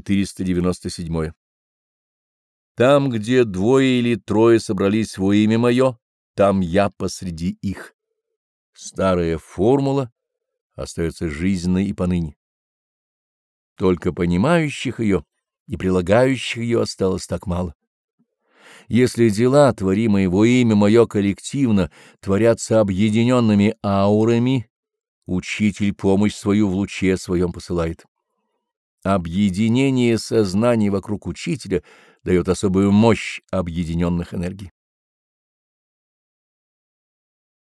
497. Там, где двое или трое собрались во имя мое, там я посреди их. Старая формула остается жизненной и поныне. Только понимающих ее и прилагающих ее осталось так мало. Если дела, творимые во имя мое коллективно, творятся объединенными аурами, учитель помощь свою в луче своем посылает. Объединение сознаний вокруг учителя дает особую мощь объединенных энергий.